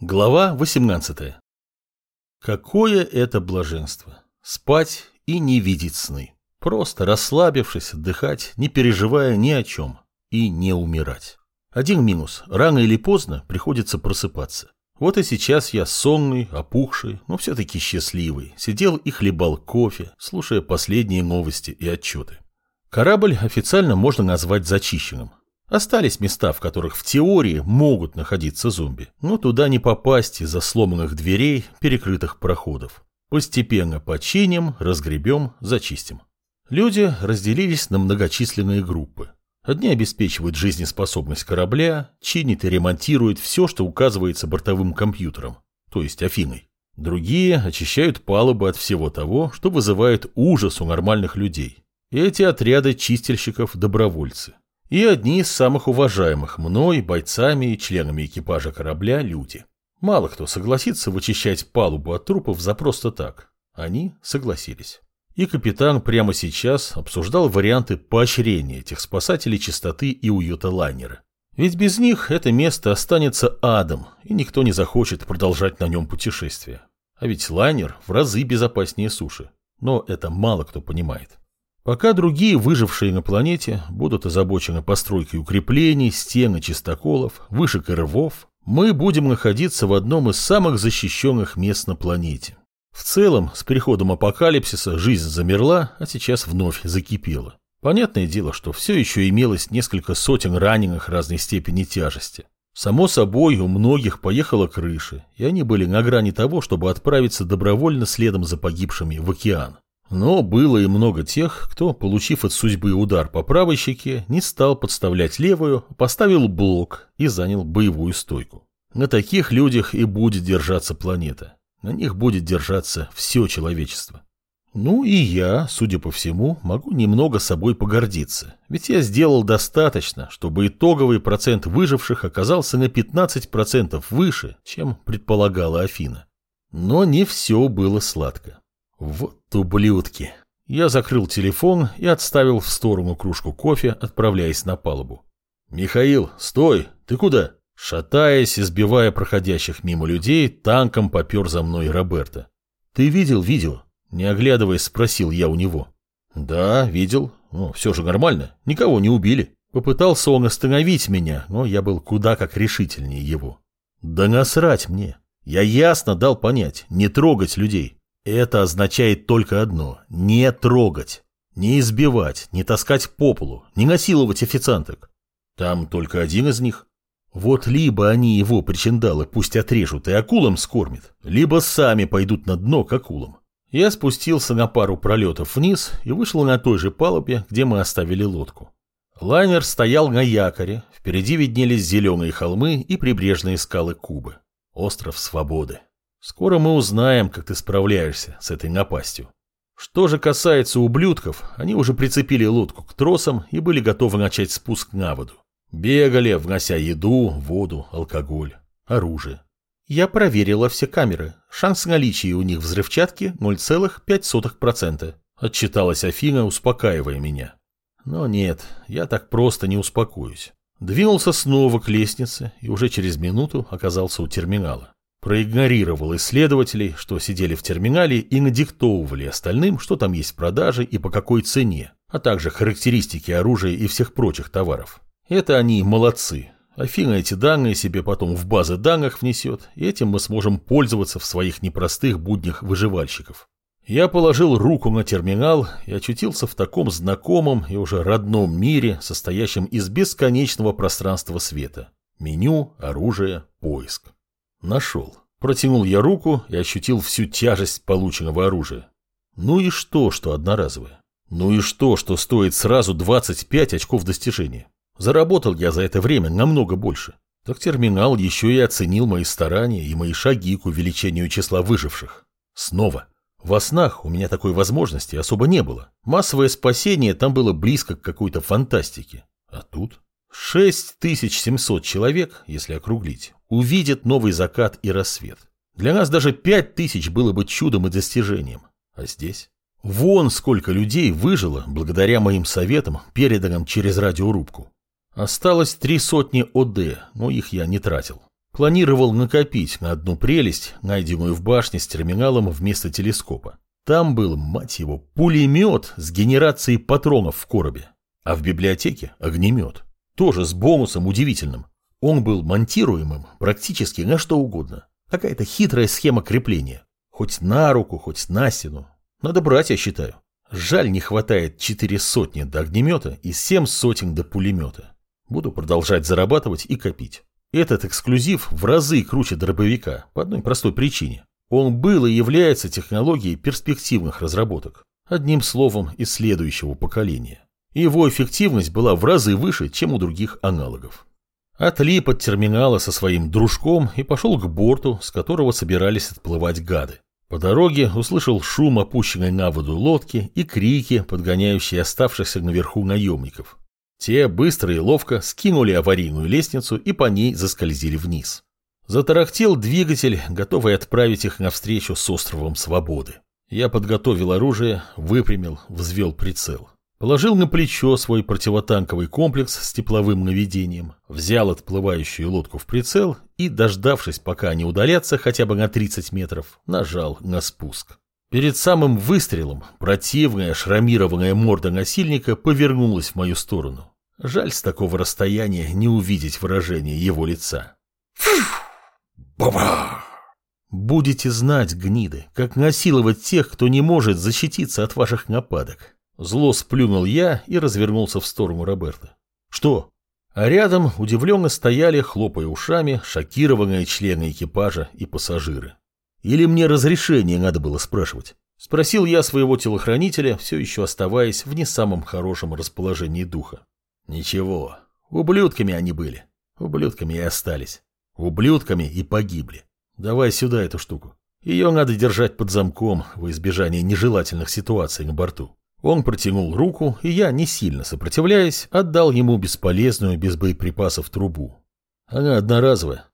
Глава 18. Какое это блаженство! Спать и не видеть сны. Просто расслабившись, отдыхать, не переживая ни о чем. И не умирать. Один минус. Рано или поздно приходится просыпаться. Вот и сейчас я сонный, опухший, но все-таки счастливый. Сидел и хлебал кофе, слушая последние новости и отчеты. Корабль официально можно назвать зачищенным. Остались места, в которых в теории могут находиться зомби, но туда не попасть из-за сломанных дверей, перекрытых проходов. Постепенно починим, разгребем, зачистим. Люди разделились на многочисленные группы. Одни обеспечивают жизнеспособность корабля, чинят и ремонтируют все, что указывается бортовым компьютером, то есть Афиной. Другие очищают палубы от всего того, что вызывает ужас у нормальных людей. Эти отряды чистильщиков – добровольцы и одни из самых уважаемых мной, бойцами и членами экипажа корабля люди. Мало кто согласится вычищать палубу от трупов за просто так. Они согласились. И капитан прямо сейчас обсуждал варианты поощрения этих спасателей чистоты и уюта лайнера. Ведь без них это место останется адом, и никто не захочет продолжать на нем путешествие. А ведь лайнер в разы безопаснее суши. Но это мало кто понимает. Пока другие, выжившие на планете, будут озабочены постройкой укреплений, стен и чистоколов, вышек и рвов, мы будем находиться в одном из самых защищенных мест на планете. В целом, с переходом апокалипсиса жизнь замерла, а сейчас вновь закипела. Понятное дело, что все еще имелось несколько сотен раненых разной степени тяжести. Само собой, у многих поехала крыша, и они были на грани того, чтобы отправиться добровольно следом за погибшими в океан. Но было и много тех, кто, получив от судьбы удар по правой щеке, не стал подставлять левую, поставил блок и занял боевую стойку. На таких людях и будет держаться планета. На них будет держаться все человечество. Ну и я, судя по всему, могу немного собой погордиться, ведь я сделал достаточно, чтобы итоговый процент выживших оказался на 15% выше, чем предполагала Афина. Но не все было сладко. Вот ублюдки. Я закрыл телефон и отставил в сторону кружку кофе, отправляясь на палубу. «Михаил, стой! Ты куда?» Шатаясь и сбивая проходящих мимо людей, танком попер за мной Роберто. «Ты видел видео?» Не оглядываясь, спросил я у него. «Да, видел. Ну, все же нормально. Никого не убили». Попытался он остановить меня, но я был куда как решительнее его. «Да насрать мне. Я ясно дал понять, не трогать людей. Это означает только одно – не трогать, не избивать, не таскать по полу, не насиловать официанток. Там только один из них. Вот либо они его причиндалы пусть отрежут и акулам скормят, либо сами пойдут на дно к акулам. Я спустился на пару пролетов вниз и вышел на той же палубе, где мы оставили лодку. Лайнер стоял на якоре, впереди виднелись зеленые холмы и прибрежные скалы Кубы. Остров Свободы. Скоро мы узнаем, как ты справляешься с этой напастью. Что же касается ублюдков, они уже прицепили лодку к тросам и были готовы начать спуск на воду. Бегали, внося еду, воду, алкоголь, оружие. Я проверила все камеры. Шанс наличия у них взрывчатки 0,5%. Отчиталась Афина, успокаивая меня. Но нет, я так просто не успокоюсь. Двинулся снова к лестнице и уже через минуту оказался у терминала. Проигнорировал исследователей, что сидели в терминале и надиктовывали остальным, что там есть в продаже и по какой цене, а также характеристики оружия и всех прочих товаров. Это они молодцы. Афина эти данные себе потом в базы данных внесет, и этим мы сможем пользоваться в своих непростых буднях выживальщиков. Я положил руку на терминал и очутился в таком знакомом и уже родном мире, состоящем из бесконечного пространства света. Меню, оружие, поиск. Нашел. Протянул я руку и ощутил всю тяжесть полученного оружия. Ну и что, что одноразовое? Ну и что, что стоит сразу 25 очков достижения? Заработал я за это время намного больше. Так терминал еще и оценил мои старания и мои шаги к увеличению числа выживших. Снова. Во снах у меня такой возможности особо не было. Массовое спасение там было близко к какой-то фантастике. А тут 6700 человек, если округлить, увидят новый закат и рассвет. Для нас даже 5000 было бы чудом и достижением. А здесь? Вон сколько людей выжило благодаря моим советам, переданным через радиорубку. Осталось три сотни ОД, но их я не тратил. Планировал накопить на одну прелесть, найденную в башне с терминалом вместо телескопа. Там был, мать его, пулемет с генерацией патронов в коробе. А в библиотеке огнемет. Тоже с бонусом удивительным. Он был монтируемым практически на что угодно. Какая-то хитрая схема крепления. Хоть на руку, хоть на стену. Надо брать, я считаю. Жаль, не хватает четыре сотни до огнемета и семь сотен до пулемета. Буду продолжать зарабатывать и копить. Этот эксклюзив в разы круче дробовика по одной простой причине. Он был и является технологией перспективных разработок. Одним словом, из следующего поколения. Его эффективность была в разы выше, чем у других аналогов. Отлип от терминала со своим дружком и пошел к борту, с которого собирались отплывать гады. По дороге услышал шум опущенной на воду лодки и крики, подгоняющие оставшихся наверху наемников. Те быстро и ловко скинули аварийную лестницу и по ней заскользили вниз. Затарахтел двигатель, готовый отправить их навстречу с островом Свободы. Я подготовил оружие, выпрямил, взвел прицел. Положил на плечо свой противотанковый комплекс с тепловым наведением, взял отплывающую лодку в прицел и, дождавшись, пока они удалятся хотя бы на 30 метров, нажал на спуск. Перед самым выстрелом противная шрамированная морда насильника повернулась в мою сторону. Жаль с такого расстояния не увидеть выражение его лица. Баба! Будете знать, гниды, как насиловать тех, кто не может защититься от ваших нападок. Зло сплюнул я и развернулся в сторону Роберта. «Что?» А рядом удивленно стояли, хлопая ушами, шокированные члены экипажа и пассажиры. Или мне разрешение надо было спрашивать? Спросил я своего телохранителя, все еще оставаясь в не самом хорошем расположении духа. Ничего, ублюдками они были. Ублюдками и остались. Ублюдками и погибли. Давай сюда эту штуку. Ее надо держать под замком во избежание нежелательных ситуаций на борту. Он протянул руку, и я, не сильно сопротивляясь, отдал ему бесполезную без боеприпасов трубу. Она одноразовая,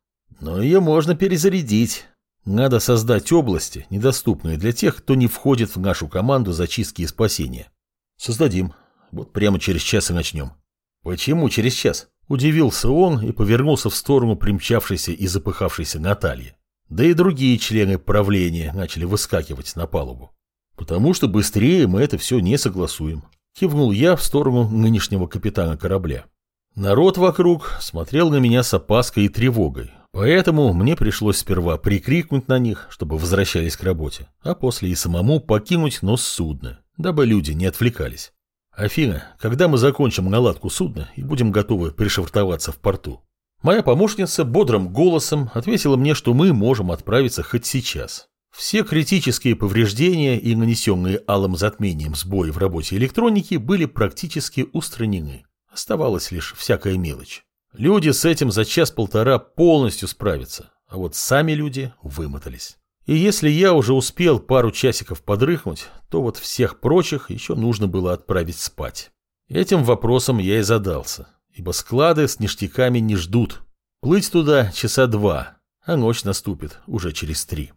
но ее можно перезарядить. Надо создать области, недоступные для тех, кто не входит в нашу команду зачистки и спасения. Создадим. Вот прямо через час и начнем. Почему через час? Удивился он и повернулся в сторону примчавшейся и запыхавшейся Натальи. Да и другие члены правления начали выскакивать на палубу. «Потому что быстрее мы это все не согласуем», – кивнул я в сторону нынешнего капитана корабля. Народ вокруг смотрел на меня с опаской и тревогой, поэтому мне пришлось сперва прикрикнуть на них, чтобы возвращались к работе, а после и самому покинуть нос судна, дабы люди не отвлекались. «Афина, когда мы закончим наладку судна и будем готовы пришвартоваться в порту?» Моя помощница бодрым голосом ответила мне, что мы можем отправиться хоть сейчас. Все критические повреждения и нанесенные алым затмением сбои в работе электроники были практически устранены. Оставалась лишь всякая мелочь. Люди с этим за час-полтора полностью справятся, а вот сами люди вымотались. И если я уже успел пару часиков подрыхнуть, то вот всех прочих еще нужно было отправить спать. Этим вопросом я и задался, ибо склады с ништяками не ждут. Плыть туда часа два, а ночь наступит уже через три.